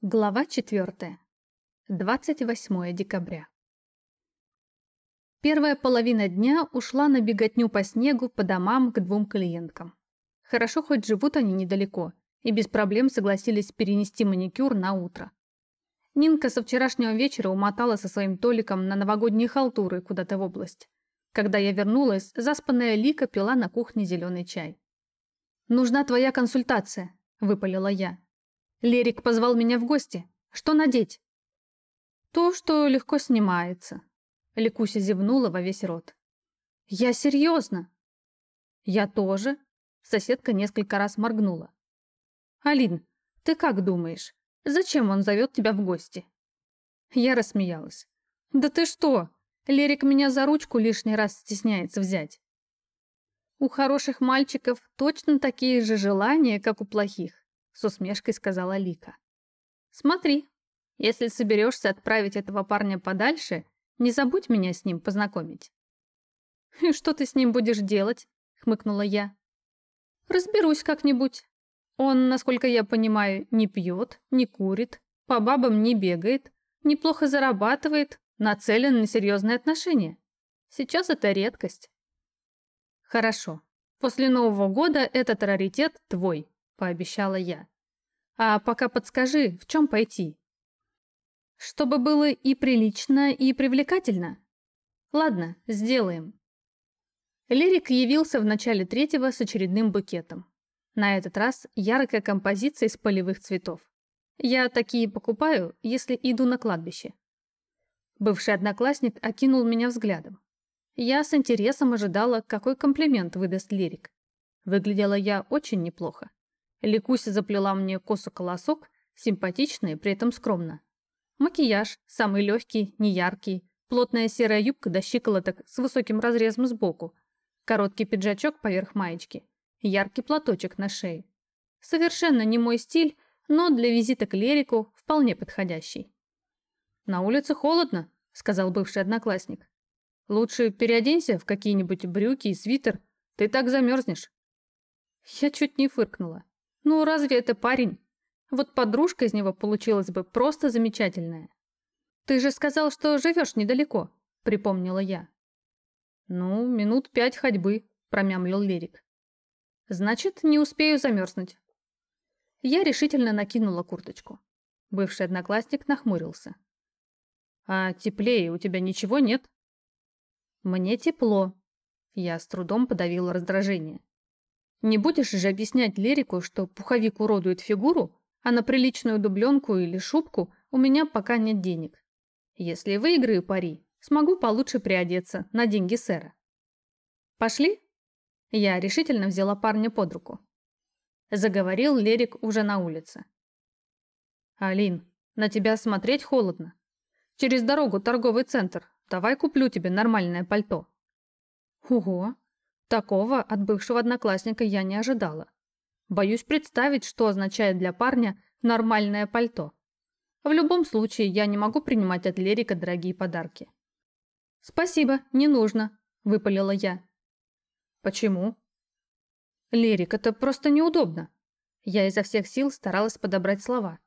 Глава 4. 28 декабря. Первая половина дня ушла на беготню по снегу по домам к двум клиенткам. Хорошо, хоть живут они недалеко, и без проблем согласились перенести маникюр на утро. Нинка со вчерашнего вечера умотала со своим Толиком на новогодние халтуры куда-то в область. Когда я вернулась, заспанная Лика пила на кухне зеленый чай. «Нужна твоя консультация», — выпалила я. Лерик позвал меня в гости. Что надеть? То, что легко снимается. Ликуся зевнула во весь рот. Я серьезно. Я тоже. Соседка несколько раз моргнула. Алин, ты как думаешь, зачем он зовет тебя в гости? Я рассмеялась. Да ты что? Лерик меня за ручку лишний раз стесняется взять. У хороших мальчиков точно такие же желания, как у плохих с усмешкой сказала Лика. Смотри, если соберешься отправить этого парня подальше, не забудь меня с ним познакомить. И что ты с ним будешь делать? хмыкнула я. Разберусь как-нибудь. Он, насколько я понимаю, не пьет, не курит, по бабам не бегает, неплохо зарабатывает, нацелен на серьезные отношения. Сейчас это редкость. Хорошо. После Нового года этот раритет твой, пообещала я. А пока подскажи, в чем пойти? Чтобы было и прилично, и привлекательно. Ладно, сделаем. Лерик явился в начале третьего с очередным букетом. На этот раз яркая композиция из полевых цветов. Я такие покупаю, если иду на кладбище. Бывший одноклассник окинул меня взглядом. Я с интересом ожидала, какой комплимент выдаст Лерик. Выглядела я очень неплохо. Ликуся заплела мне косу-колосок, симпатично и при этом скромно. Макияж, самый легкий, неяркий, плотная серая юбка до щиколоток с высоким разрезом сбоку, короткий пиджачок поверх маечки, яркий платочек на шее. Совершенно не мой стиль, но для визита к Лерику вполне подходящий. «На улице холодно», — сказал бывший одноклассник. «Лучше переоденься в какие-нибудь брюки и свитер, ты так замерзнешь». Я чуть не фыркнула. Ну, разве это парень? Вот подружка из него получилась бы просто замечательная. Ты же сказал, что живешь недалеко, припомнила я. Ну, минут пять ходьбы, промямлил Лирик. Значит, не успею замерзнуть. Я решительно накинула курточку. Бывший одноклассник нахмурился. «А теплее у тебя ничего нет?» «Мне тепло». Я с трудом подавила раздражение. Не будешь же объяснять Лерику, что пуховик уродует фигуру, а на приличную дубленку или шубку у меня пока нет денег. Если выиграю пари, смогу получше приодеться на деньги сэра. Пошли? Я решительно взяла парня под руку. Заговорил Лерик уже на улице. Алин, на тебя смотреть холодно. Через дорогу торговый центр. Давай куплю тебе нормальное пальто. Ого, Такого от бывшего одноклассника я не ожидала. Боюсь представить, что означает для парня нормальное пальто. В любом случае, я не могу принимать от Лерика дорогие подарки. «Спасибо, не нужно», – выпалила я. «Почему?» «Лерик, это просто неудобно». Я изо всех сил старалась подобрать слова.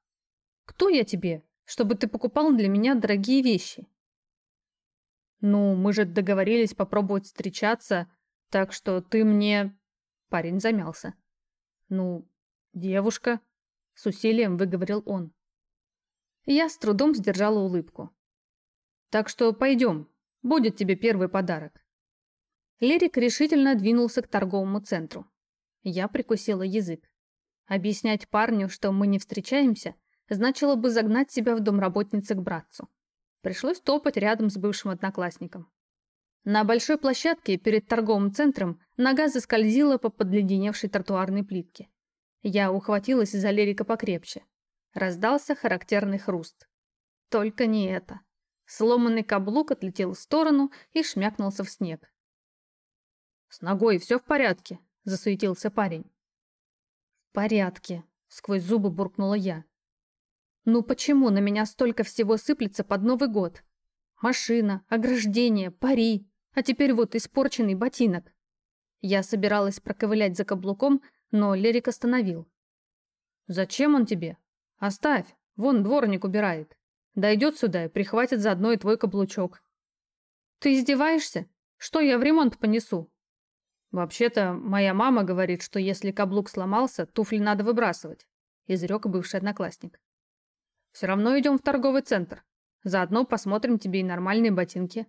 «Кто я тебе, чтобы ты покупал для меня дорогие вещи?» «Ну, мы же договорились попробовать встречаться так что ты мне...» Парень замялся. «Ну, девушка», — с усилием выговорил он. Я с трудом сдержала улыбку. «Так что пойдем, будет тебе первый подарок». Лерик решительно двинулся к торговому центру. Я прикусила язык. Объяснять парню, что мы не встречаемся, значило бы загнать себя в домработницы к братцу. Пришлось топать рядом с бывшим одноклассником. На большой площадке перед торговым центром нога заскользила по подледеневшей тротуарной плитке. Я ухватилась за Лерика покрепче. Раздался характерный хруст. Только не это. Сломанный каблук отлетел в сторону и шмякнулся в снег. «С ногой все в порядке?» – засуетился парень. «В порядке», – сквозь зубы буркнула я. «Ну почему на меня столько всего сыплется под Новый год? Машина, ограждение, пари, а теперь вот испорченный ботинок. Я собиралась проковылять за каблуком, но Лерик остановил. «Зачем он тебе? Оставь, Вон дворник убирает. Дойдет сюда и прихватит заодно и твой каблучок. Ты издеваешься? Что я в ремонт понесу? Вообще-то, моя мама говорит, что если каблук сломался, туфли надо выбрасывать, изрек бывший одноклассник. Все равно идем в торговый центр. Заодно посмотрим тебе и нормальные ботинки.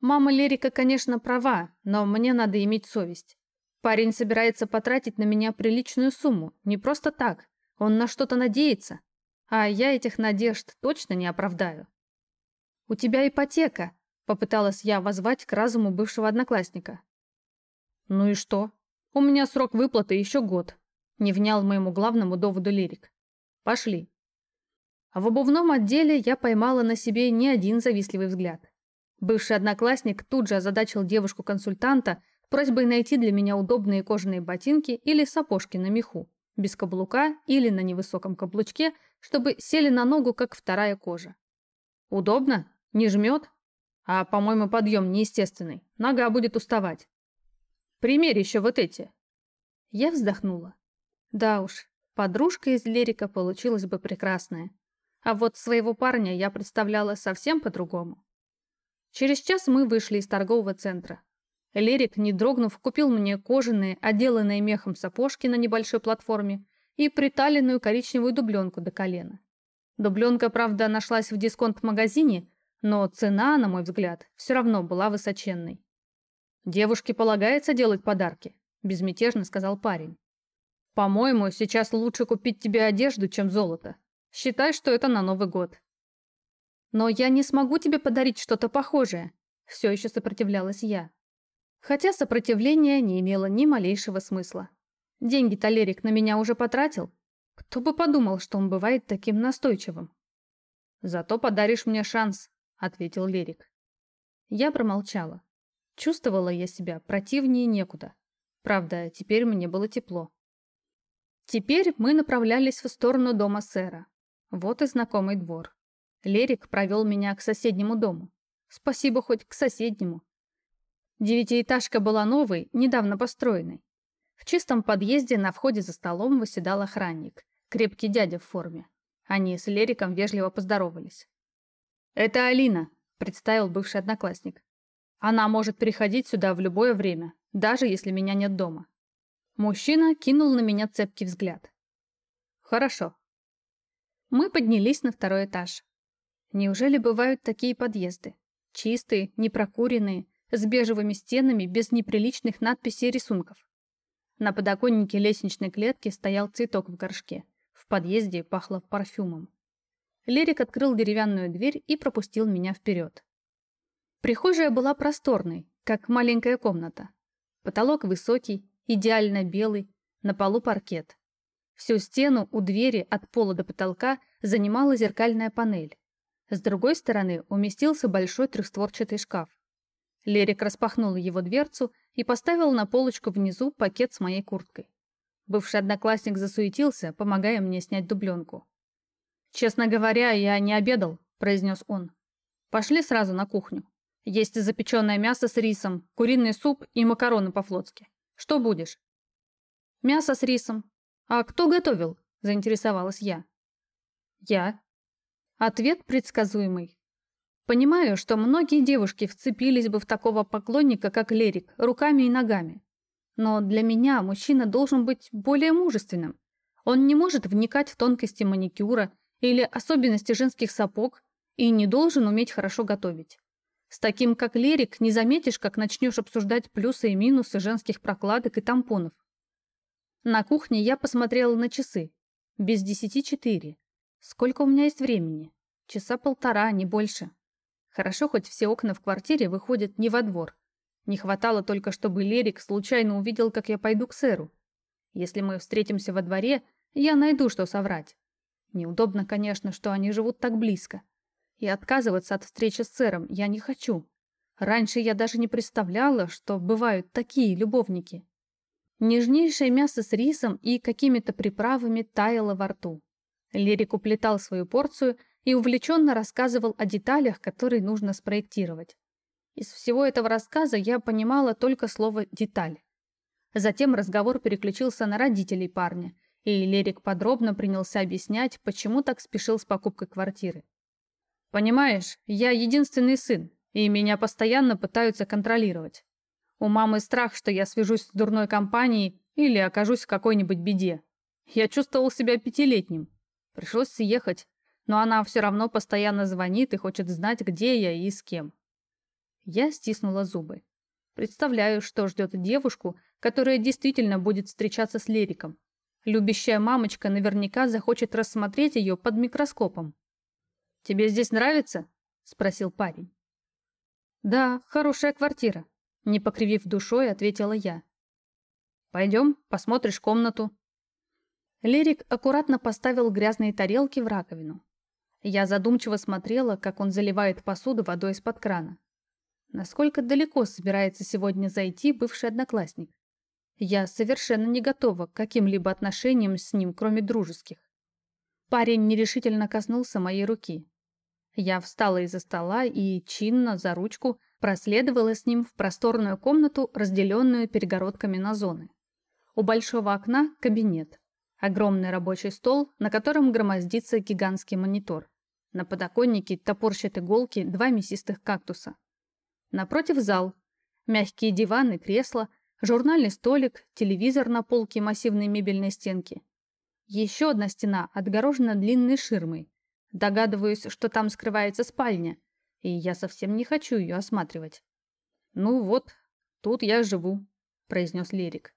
Мама Лерика, конечно, права, но мне надо иметь совесть. Парень собирается потратить на меня приличную сумму, не просто так. Он на что-то надеется. А я этих надежд точно не оправдаю. «У тебя ипотека», — попыталась я возвать к разуму бывшего одноклассника. «Ну и что? У меня срок выплаты еще год», — не внял моему главному доводу лирик. «Пошли». В обувном отделе я поймала на себе не один завистливый взгляд. Бывший одноклассник тут же озадачил девушку-консультанта просьбой найти для меня удобные кожаные ботинки или сапожки на меху, без каблука или на невысоком каблучке, чтобы сели на ногу, как вторая кожа. Удобно? Не жмет? А, по-моему, подъем неестественный. Нога будет уставать. Примерь еще вот эти. Я вздохнула. Да уж, подружка из Лерика получилась бы прекрасная. А вот своего парня я представляла совсем по-другому. Через час мы вышли из торгового центра. Лерик, не дрогнув, купил мне кожаные, отделанные мехом сапожки на небольшой платформе и приталенную коричневую дубленку до колена. Дубленка, правда, нашлась в дисконт-магазине, но цена, на мой взгляд, все равно была высоченной. «Девушке полагается делать подарки», – безмятежно сказал парень. «По-моему, сейчас лучше купить тебе одежду, чем золото. Считай, что это на Новый год». «Но я не смогу тебе подарить что-то похожее», – все еще сопротивлялась я. Хотя сопротивление не имело ни малейшего смысла. Деньги Толерик на меня уже потратил. Кто бы подумал, что он бывает таким настойчивым. «Зато подаришь мне шанс», — ответил Лерик. Я промолчала. Чувствовала я себя противнее некуда. Правда, теперь мне было тепло. Теперь мы направлялись в сторону дома сэра. Вот и знакомый двор. Лерик провел меня к соседнему дому. Спасибо хоть к соседнему. Девятиэтажка была новой, недавно построенной. В чистом подъезде на входе за столом восседал охранник, крепкий дядя в форме. Они с Лериком вежливо поздоровались. «Это Алина», — представил бывший одноклассник. «Она может приходить сюда в любое время, даже если меня нет дома». Мужчина кинул на меня цепкий взгляд. «Хорошо». Мы поднялись на второй этаж. Неужели бывают такие подъезды? Чистые, непрокуренные, с бежевыми стенами, без неприличных надписей и рисунков. На подоконнике лестничной клетки стоял цветок в горшке. В подъезде пахло парфюмом. Лерик открыл деревянную дверь и пропустил меня вперед. Прихожая была просторной, как маленькая комната. Потолок высокий, идеально белый, на полу паркет. Всю стену у двери от пола до потолка занимала зеркальная панель. С другой стороны уместился большой трехстворчатый шкаф. Лерик распахнул его дверцу и поставил на полочку внизу пакет с моей курткой. Бывший одноклассник засуетился, помогая мне снять дубленку. «Честно говоря, я не обедал», – произнес он. «Пошли сразу на кухню. Есть запеченное мясо с рисом, куриный суп и макароны по-флотски. Что будешь?» «Мясо с рисом. А кто готовил?» – заинтересовалась я. «Я». Ответ предсказуемый. Понимаю, что многие девушки вцепились бы в такого поклонника, как Лерик, руками и ногами. Но для меня мужчина должен быть более мужественным. Он не может вникать в тонкости маникюра или особенности женских сапог и не должен уметь хорошо готовить. С таким, как Лерик, не заметишь, как начнешь обсуждать плюсы и минусы женских прокладок и тампонов. На кухне я посмотрела на часы. Без десяти четыре. Сколько у меня есть времени? Часа полтора, не больше. Хорошо, хоть все окна в квартире выходят не во двор. Не хватало только, чтобы Лерик случайно увидел, как я пойду к сэру. Если мы встретимся во дворе, я найду, что соврать. Неудобно, конечно, что они живут так близко. И отказываться от встречи с сэром я не хочу. Раньше я даже не представляла, что бывают такие любовники. Нежнейшее мясо с рисом и какими-то приправами таяло во рту. Лерик уплетал свою порцию и увлеченно рассказывал о деталях, которые нужно спроектировать. Из всего этого рассказа я понимала только слово «деталь». Затем разговор переключился на родителей парня, И Лерик подробно принялся объяснять, почему так спешил с покупкой квартиры. «Понимаешь, я единственный сын, и меня постоянно пытаются контролировать. У мамы страх, что я свяжусь с дурной компанией или окажусь в какой-нибудь беде. Я чувствовал себя пятилетним. Пришлось съехать, но она все равно постоянно звонит и хочет знать, где я и с кем. Я стиснула зубы. Представляю, что ждет девушку, которая действительно будет встречаться с Лериком. Любящая мамочка наверняка захочет рассмотреть ее под микроскопом. «Тебе здесь нравится?» – спросил парень. «Да, хорошая квартира», – не покривив душой, ответила я. «Пойдем, посмотришь комнату». Лерик аккуратно поставил грязные тарелки в раковину. Я задумчиво смотрела, как он заливает посуду водой из-под крана. Насколько далеко собирается сегодня зайти бывший одноклассник? Я совершенно не готова к каким-либо отношениям с ним, кроме дружеских. Парень нерешительно коснулся моей руки. Я встала из-за стола и, чинно, за ручку, проследовала с ним в просторную комнату, разделенную перегородками на зоны. У большого окна – кабинет. Огромный рабочий стол, на котором громоздится гигантский монитор. На подоконнике топорщат иголки два мясистых кактуса. Напротив зал. Мягкие диваны, кресла, журнальный столик, телевизор на полке массивной мебельной стенки. Еще одна стена отгорожена длинной ширмой. Догадываюсь, что там скрывается спальня, и я совсем не хочу ее осматривать. «Ну вот, тут я живу», — произнес Лерик.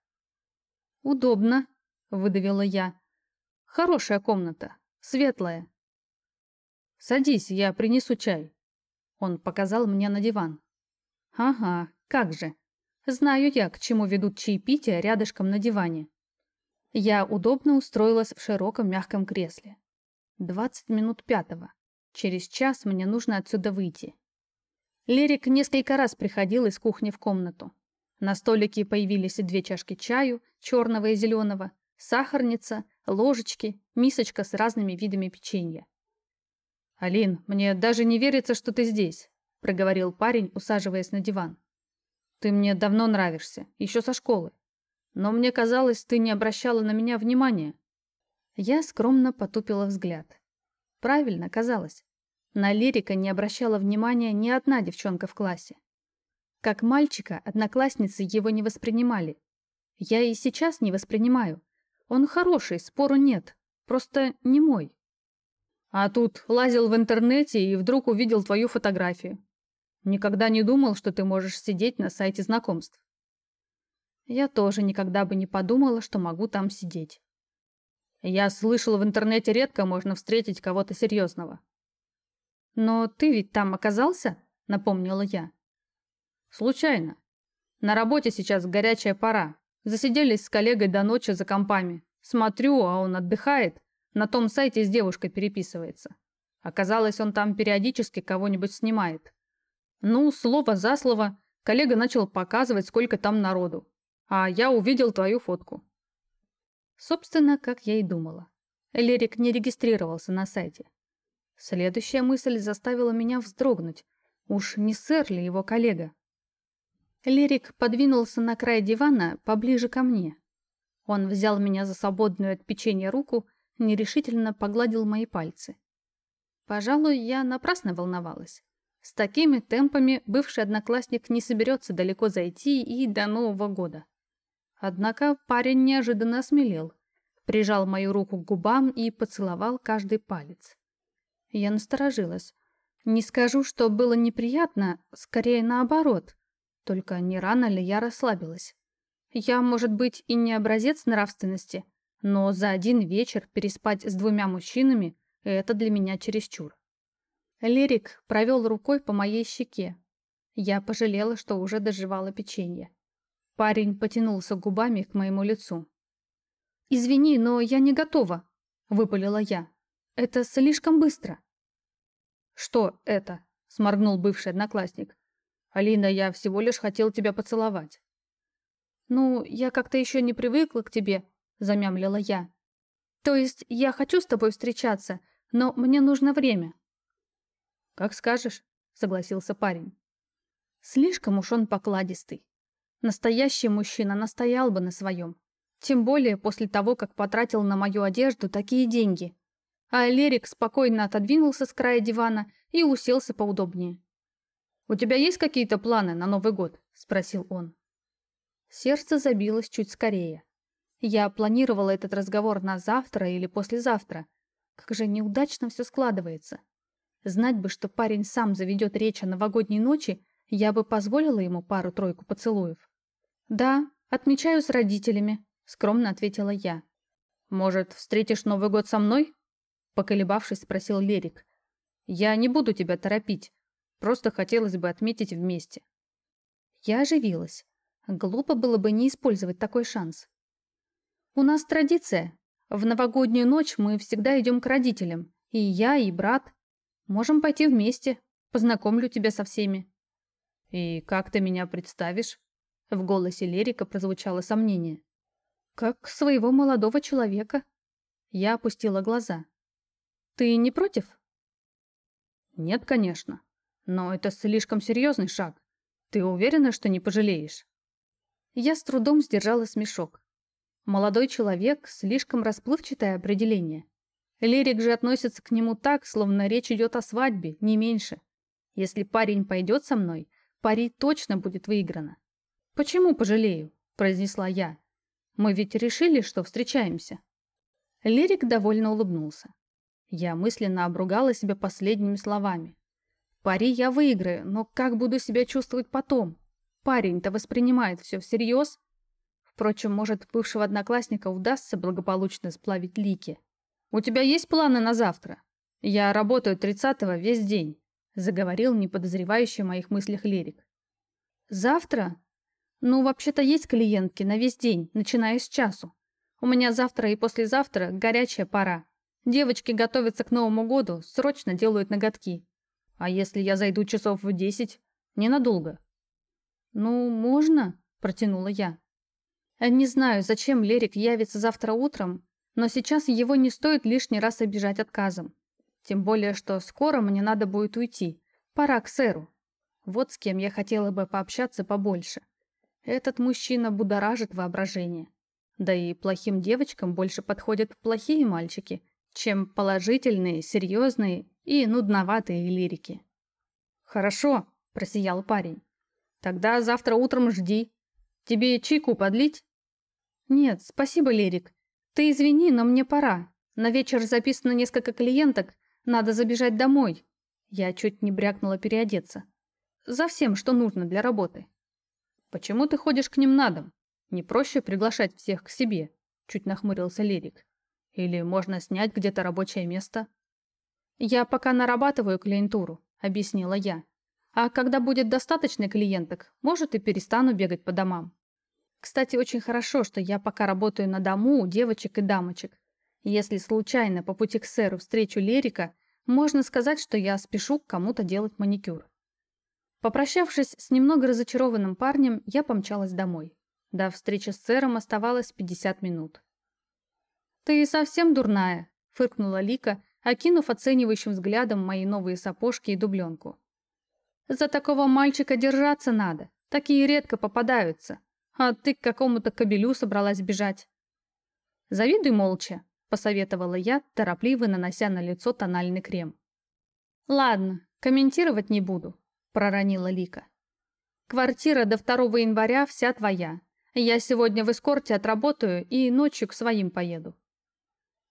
«Удобно», — выдавила я. «Хорошая комната, светлая». «Садись, я принесу чай». Он показал мне на диван. «Ага, как же. Знаю я, к чему ведут чаепития рядышком на диване». Я удобно устроилась в широком мягком кресле. Двадцать минут пятого. Через час мне нужно отсюда выйти. Лерик несколько раз приходил из кухни в комнату. На столике появились две чашки чаю, черного и зеленого, сахарница, ложечки, мисочка с разными видами печенья. «Алин, мне даже не верится, что ты здесь», — проговорил парень, усаживаясь на диван. «Ты мне давно нравишься, еще со школы. Но мне казалось, ты не обращала на меня внимания». Я скромно потупила взгляд. Правильно казалось. На лирика не обращала внимания ни одна девчонка в классе. Как мальчика, одноклассницы его не воспринимали. Я и сейчас не воспринимаю. Он хороший, спору нет. Просто не мой. А тут лазил в интернете и вдруг увидел твою фотографию. Никогда не думал, что ты можешь сидеть на сайте знакомств. Я тоже никогда бы не подумала, что могу там сидеть. Я слышал, в интернете редко можно встретить кого-то серьезного. Но ты ведь там оказался? Напомнила я. Случайно. На работе сейчас горячая пора. Засиделись с коллегой до ночи за компами. Смотрю, а он отдыхает. На том сайте с девушкой переписывается. Оказалось, он там периодически кого-нибудь снимает. Ну, слово за слово, коллега начал показывать, сколько там народу. А я увидел твою фотку. Собственно, как я и думала. Лерик не регистрировался на сайте. Следующая мысль заставила меня вздрогнуть. Уж не сэр ли его коллега? Лерик подвинулся на край дивана поближе ко мне. Он взял меня за свободную от печенья руку, нерешительно погладил мои пальцы. Пожалуй, я напрасно волновалась. С такими темпами бывший одноклассник не соберется далеко зайти и до Нового года. Однако парень неожиданно осмелел, прижал мою руку к губам и поцеловал каждый палец. Я насторожилась. Не скажу, что было неприятно, скорее наоборот. Только не рано ли я расслабилась? Я, может быть, и не образец нравственности, но за один вечер переспать с двумя мужчинами – это для меня чересчур. Лерик провел рукой по моей щеке. Я пожалела, что уже доживала печенье. Парень потянулся губами к моему лицу. «Извини, но я не готова», — выпалила я. «Это слишком быстро». «Что это?» — сморгнул бывший одноклассник. «Алина, я всего лишь хотел тебя поцеловать». «Ну, я как-то еще не привыкла к тебе», — замямлила я. «То есть я хочу с тобой встречаться, но мне нужно время». «Как скажешь», — согласился парень. Слишком уж он покладистый. Настоящий мужчина настоял бы на своем. Тем более после того, как потратил на мою одежду такие деньги. А Лерик спокойно отодвинулся с края дивана и уселся поудобнее. «У тебя есть какие-то планы на Новый год?» – спросил он. Сердце забилось чуть скорее. Я планировала этот разговор на завтра или послезавтра. Как же неудачно все складывается. Знать бы, что парень сам заведет речь о новогодней ночи, я бы позволила ему пару-тройку поцелуев. «Да, отмечаю с родителями», — скромно ответила я. «Может, встретишь Новый год со мной?» Поколебавшись, спросил Лерик. «Я не буду тебя торопить. Просто хотелось бы отметить вместе». Я оживилась. Глупо было бы не использовать такой шанс. «У нас традиция. В новогоднюю ночь мы всегда идем к родителям. И я, и брат. Можем пойти вместе. Познакомлю тебя со всеми». «И как ты меня представишь?» В голосе Лерика прозвучало сомнение. «Как своего молодого человека». Я опустила глаза. «Ты не против?» «Нет, конечно. Но это слишком серьезный шаг. Ты уверена, что не пожалеешь?» Я с трудом сдержала смешок. Молодой человек – слишком расплывчатое определение. Лерик же относится к нему так, словно речь идет о свадьбе, не меньше. Если парень пойдет со мной, пари точно будет выиграно. «Почему пожалею?» – произнесла я. «Мы ведь решили, что встречаемся». Лерик довольно улыбнулся. Я мысленно обругала себя последними словами. Пари я выиграю, но как буду себя чувствовать потом? Парень-то воспринимает все всерьез. Впрочем, может, бывшего одноклассника удастся благополучно сплавить лики. «У тебя есть планы на завтра? Я работаю 30-го весь день», заговорил неподозревающий о моих мыслях Лерик. «Завтра? Ну, вообще-то есть клиентки на весь день, начиная с часу. У меня завтра и послезавтра горячая пора. Девочки готовятся к Новому году, срочно делают ноготки. А если я зайду часов в десять? Ненадолго. Ну, можно, протянула я. Не знаю, зачем Лерик явится завтра утром, но сейчас его не стоит лишний раз обижать отказом. Тем более, что скоро мне надо будет уйти. Пора к сэру. Вот с кем я хотела бы пообщаться побольше. Этот мужчина будоражит воображение. Да и плохим девочкам больше подходят плохие мальчики, чем положительные, серьезные и нудноватые лирики. «Хорошо», – просиял парень. «Тогда завтра утром жди. Тебе чайку подлить?» «Нет, спасибо, Лирик. Ты извини, но мне пора. На вечер записано несколько клиенток, надо забежать домой». Я чуть не брякнула переодеться. «За всем, что нужно для работы». «Почему ты ходишь к ним на дом? Не проще приглашать всех к себе?» Чуть нахмурился Лирик. Или можно снять где-то рабочее место? Я пока нарабатываю клиентуру, объяснила я. А когда будет достаточно клиенток, может и перестану бегать по домам. Кстати, очень хорошо, что я пока работаю на дому у девочек и дамочек. Если случайно по пути к сэру встречу Лерика, можно сказать, что я спешу к кому-то делать маникюр. Попрощавшись с немного разочарованным парнем, я помчалась домой. До встречи с сэром оставалось 50 минут. «Ты совсем дурная», — фыркнула Лика, окинув оценивающим взглядом мои новые сапожки и дубленку. «За такого мальчика держаться надо, такие редко попадаются, а ты к какому-то кобелю собралась бежать». «Завидуй молча», — посоветовала я, торопливо нанося на лицо тональный крем. «Ладно, комментировать не буду», — проронила Лика. «Квартира до 2 января вся твоя. Я сегодня в эскорте отработаю и ночью к своим поеду.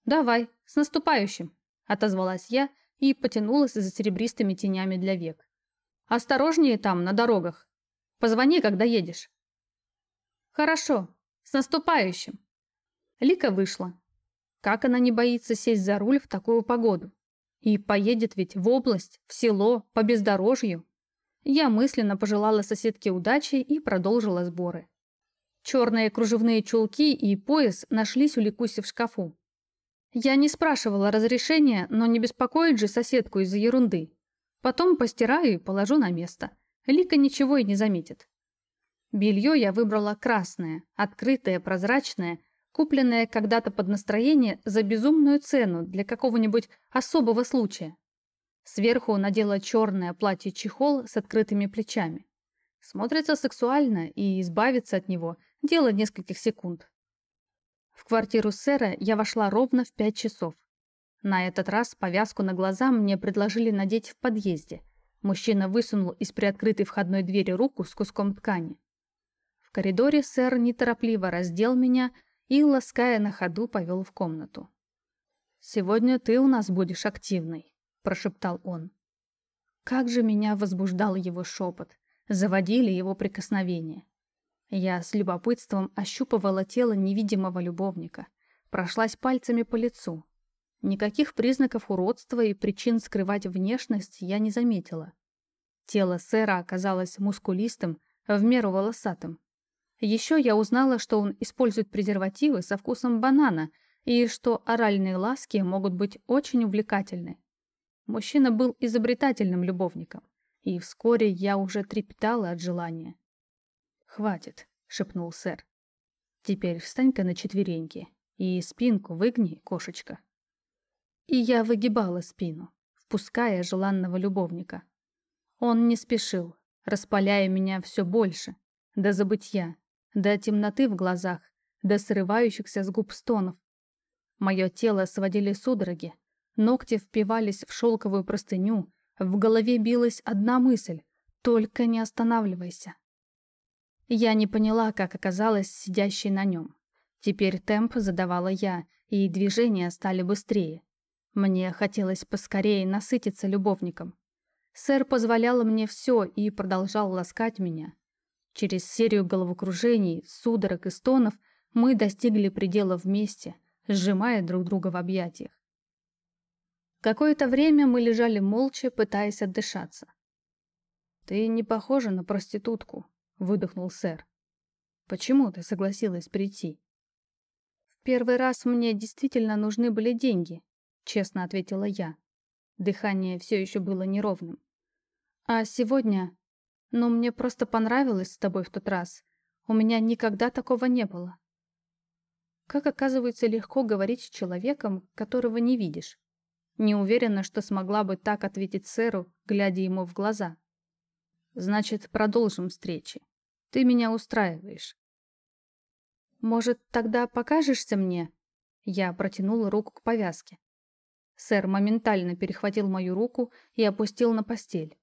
«Давай, с наступающим!» – отозвалась я и потянулась за серебристыми тенями для век. «Осторожнее там, на дорогах. Позвони, когда едешь». «Хорошо, с наступающим!» Лика вышла. Как она не боится сесть за руль в такую погоду? И поедет ведь в область, в село, по бездорожью. Я мысленно пожелала соседке удачи и продолжила сборы. Черные кружевные чулки и пояс нашлись у Ликуси в шкафу. Я не спрашивала разрешения, но не беспокоить же соседку из-за ерунды. Потом постираю и положу на место. Лика ничего и не заметит. Белье я выбрала красное, открытое, прозрачное, купленное когда-то под настроение за безумную цену для какого-нибудь особого случая. Сверху надела черное платье-чехол с открытыми плечами. Смотрится сексуально, и избавиться от него – дело нескольких секунд. В квартиру сэра я вошла ровно в пять часов. На этот раз повязку на глаза мне предложили надеть в подъезде. Мужчина высунул из приоткрытой входной двери руку с куском ткани. В коридоре сэр неторопливо раздел меня и, лаская на ходу, повел в комнату. «Сегодня ты у нас будешь активной», — прошептал он. Как же меня возбуждал его шепот, заводили его прикосновения. Я с любопытством ощупывала тело невидимого любовника, прошлась пальцами по лицу. Никаких признаков уродства и причин скрывать внешность я не заметила. Тело сэра оказалось мускулистым, в меру волосатым. Еще я узнала, что он использует презервативы со вкусом банана и что оральные ласки могут быть очень увлекательны. Мужчина был изобретательным любовником, и вскоре я уже трепетала от желания. «Хватит», — шепнул сэр. «Теперь встань-ка на четвереньки и спинку выгни, кошечка». И я выгибала спину, впуская желанного любовника. Он не спешил, распаляя меня все больше, до забытья, до темноты в глазах, до срывающихся с губ стонов. Мое тело сводили судороги, ногти впивались в шелковую простыню, в голове билась одна мысль — только не останавливайся. Я не поняла, как оказалась сидящей на нем. Теперь темп задавала я, и движения стали быстрее. Мне хотелось поскорее насытиться любовником. Сэр позволял мне все и продолжал ласкать меня. Через серию головокружений, судорог и стонов мы достигли предела вместе, сжимая друг друга в объятиях. Какое-то время мы лежали молча, пытаясь отдышаться. «Ты не похожа на проститутку», — выдохнул сэр. «Почему ты согласилась прийти?» «В первый раз мне действительно нужны были деньги», — честно ответила я. Дыхание все еще было неровным. «А сегодня... Ну, мне просто понравилось с тобой в тот раз. У меня никогда такого не было». Как оказывается легко говорить с человеком, которого не видишь. Не уверена, что смогла бы так ответить сэру, глядя ему в глаза. Значит, продолжим встречи. Ты меня устраиваешь. Может, тогда покажешься мне? Я протянула руку к повязке. Сэр моментально перехватил мою руку и опустил на постель.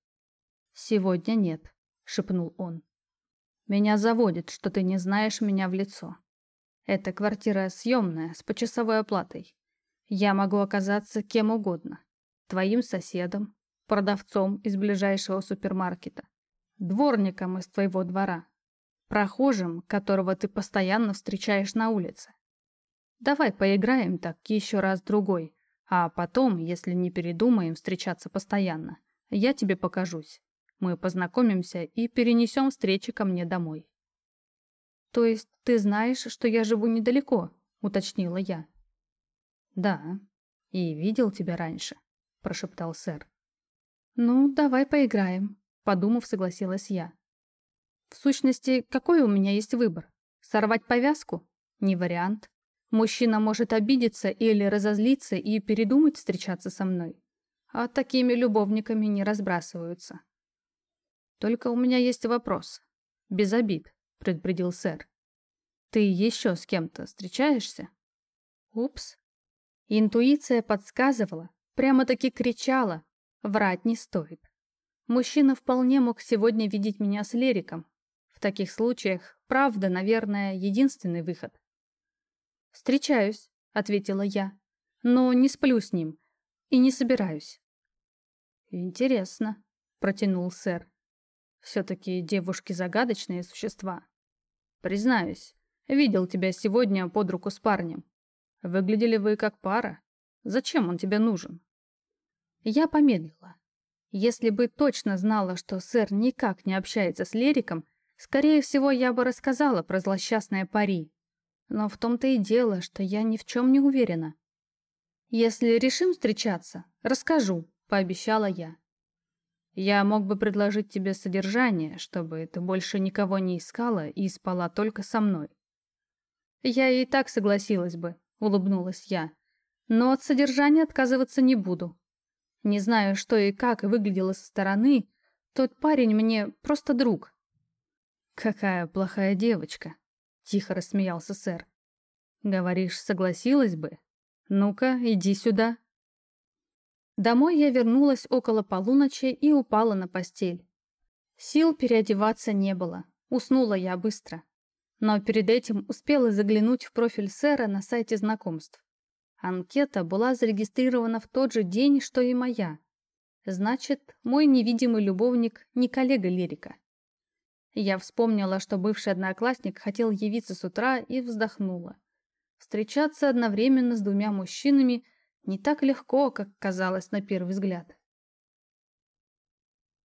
«Сегодня нет», — шепнул он. «Меня заводит, что ты не знаешь меня в лицо. Эта квартира съемная, с почасовой оплатой. Я могу оказаться кем угодно. Твоим соседом, продавцом из ближайшего супермаркета, дворником из твоего двора, прохожим, которого ты постоянно встречаешь на улице. Давай поиграем так еще раз другой, а потом, если не передумаем встречаться постоянно, я тебе покажусь. Мы познакомимся и перенесем встречи ко мне домой. То есть ты знаешь, что я живу недалеко, уточнила я. Да, и видел тебя раньше, прошептал сэр. Ну, давай поиграем, Подумав, согласилась я. В сущности, какой у меня есть выбор? Сорвать повязку? Не вариант. Мужчина может обидеться или разозлиться и передумать встречаться со мной. А такими любовниками не разбрасываются. Только у меня есть вопрос. Без обид, предупредил сэр. Ты еще с кем-то встречаешься? Упс. Интуиция подсказывала, прямо-таки кричала. Врать не стоит. Мужчина вполне мог сегодня видеть меня с Лериком. В таких случаях, правда, наверное, единственный выход. «Встречаюсь», — ответила я, — «но не сплю с ним и не собираюсь». «Интересно», — протянул сэр. «Все-таки девушки загадочные существа. Признаюсь, видел тебя сегодня под руку с парнем. Выглядели вы как пара. Зачем он тебе нужен?» Я помедлила. Если бы точно знала, что сэр никак не общается с Лериком, скорее всего, я бы рассказала про злосчастное пари. Но в том-то и дело, что я ни в чем не уверена. «Если решим встречаться, расскажу», — пообещала я. «Я мог бы предложить тебе содержание, чтобы ты больше никого не искала и спала только со мной». «Я и так согласилась бы», — улыбнулась я. «Но от содержания отказываться не буду. Не знаю, что и как выглядело со стороны, тот парень мне просто друг. «Какая плохая девочка», — тихо рассмеялся сэр. Говоришь, согласилась бы? Ну-ка, иди сюда. Домой я вернулась около полуночи и упала на постель. Сил переодеваться не было. Уснула я быстро. Но перед этим успела заглянуть в профиль сэра на сайте знакомств. Анкета была зарегистрирована в тот же день, что и моя. Значит, мой невидимый любовник не коллега лирика. Я вспомнила, что бывший одноклассник хотел явиться с утра и вздохнула. Встречаться одновременно с двумя мужчинами не так легко, как казалось на первый взгляд.